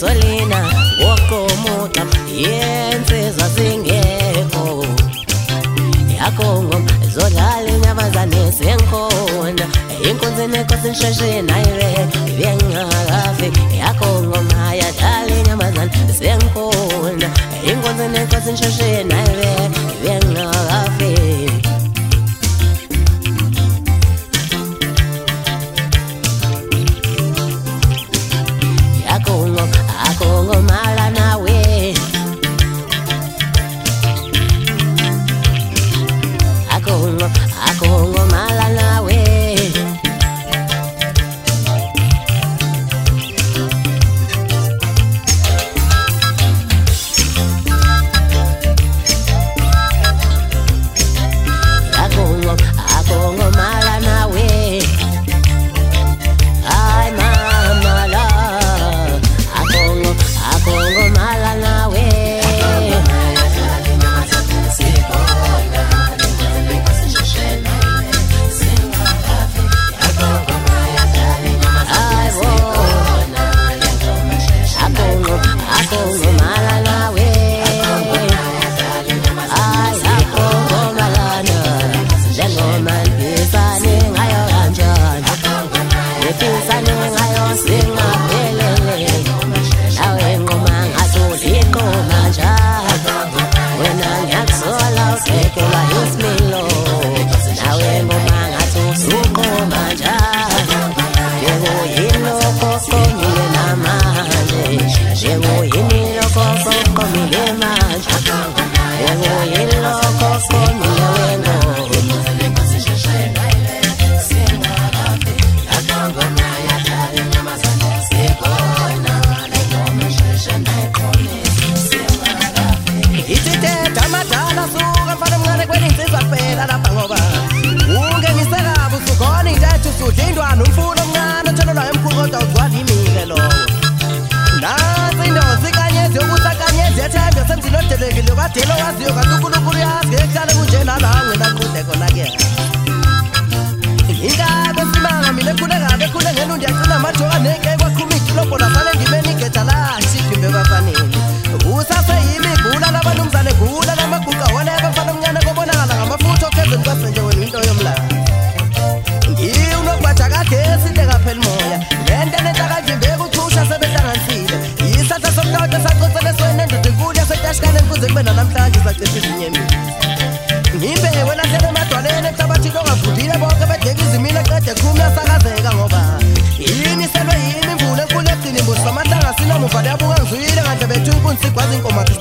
ngoma usolina woqomunqa yensizwa zingekho yakho ngoma zodlala inyamazane senkhona inkonzini enkosi nisheshe nayire bengakafi yakho ngoma yadlala inyamazane senkhona inkonzini enkosi nisheshe semzini odelekile kwadilo waziyo kanti unkulunkulu yazi ngekuhlale kunje nala ngenaqhude khona-ke ingake simanga mina ekhule kabi ekhule ngenu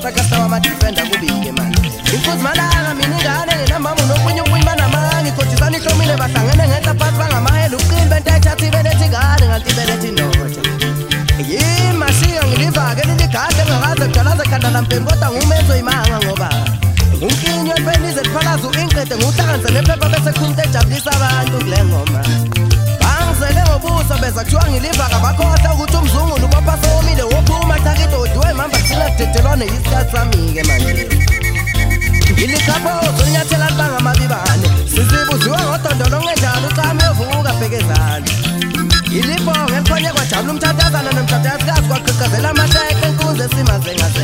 inkomakhe sitakasitawa amadifenda kubike manje inkunzi malanga mina ingane ngenamama unokunye ukunye banamanga ikhotisana ihlomile bahlangene ngenhla phansi bangamahela uqini bento ayithatha ibelethe ingane nganti ibelethe indoda yimashiya ngilivake liligadle ngakaze kudalaze khandala mpeni kodwa ngumenzo imanga ngoba. Unkinyo empenize liphalaza u-inqede ngiwuhlanganise nephepha bese khunta ejabulisa abantu kule ngoma. Bangizele ngobuso beza kuthiwa ngilivaka bakhohlwa ukuthi umzungulu thakidodi kudedelwane yisikhathi sami-ke manje. Ngilikhaphozo linyathela libangamabibane sizibuziwe ngodondolo ngenjalo ucami yovuka bhekezana ilibonge elikhonye kwajabula umthathazana nomthathazikazi kwaqhiqazela amahleke enkunzi esimazengazenga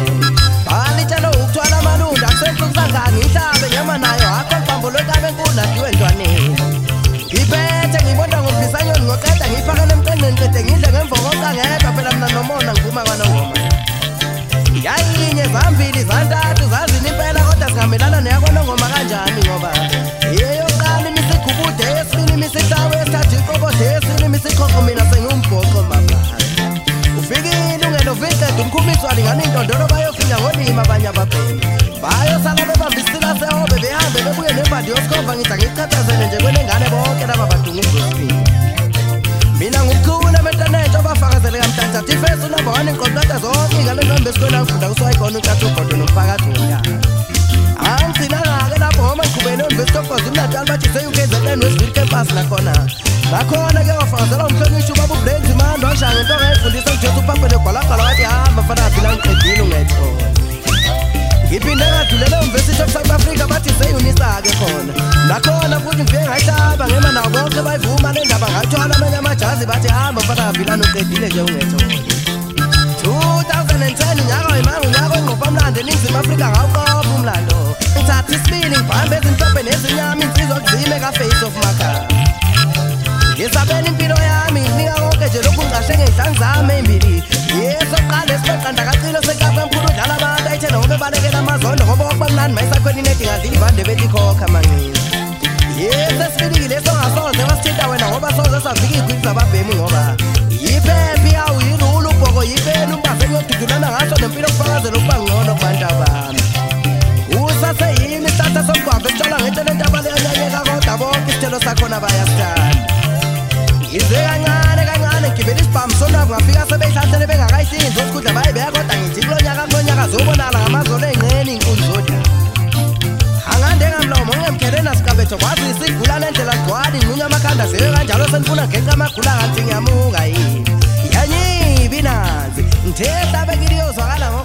ungeloviqeda umkhumiswani ngani intondolo bayofika ngolima abanye ababheni bayosala bebambisila sehobe behambe bebuye nembandi yosikhova ngidla ngichathazele nje kwenengane bonke laba badunga uzosifika mina ngukhuna mentanetsha obafakazele kamhlanhlatha ifeso number one inqoqeda zonke ingane ntombi esikwela ngifunda kusayikhona untathu ubhodo nomphakathi womntana angigcinanga-ke lapho ngoma ngiqhubele university of kwazulu natal bathi se-ukzn westville campus nakhona ngakhona-ke wafakazelwa mfana phila ngiqedile ungayithola ngiphinde ngadlulela e-university of south africa bathi seyunisa-ke khona. Nakhona futhi ngifike ngayihlaba ngema nabo bonke bayivuma le ndaba ngathwala amanye amajazi bathi hamba mfakavilana uqedile nje ungethole 2010 unyaka wayimanga unyaka ongqopha mlando eningizimu afrika ngawuqopha umlando. Ngithatha isibili ngibhambe ezinhlobhe nezinyama insizwa kuzime ka-face of makhaya. Ngisabela impilo yami nginika konke nje lokhu ngiqashe ngey'hlangu zami ey'mbili. Ebalekela amazondo ngoba okuba mnandi mayisakhweni inedi ngadlila ivande bethi khokha mancinci yesesifikile songasoze wasithinta wena ngoba soze savika iy'gwili zababhemi ngoba amakhanda ziwe kanjalo senifuna ngenxa amagula kanti ngiyamuka yini yanyibi nanzi ngithe hlabekiliyozwakala ngo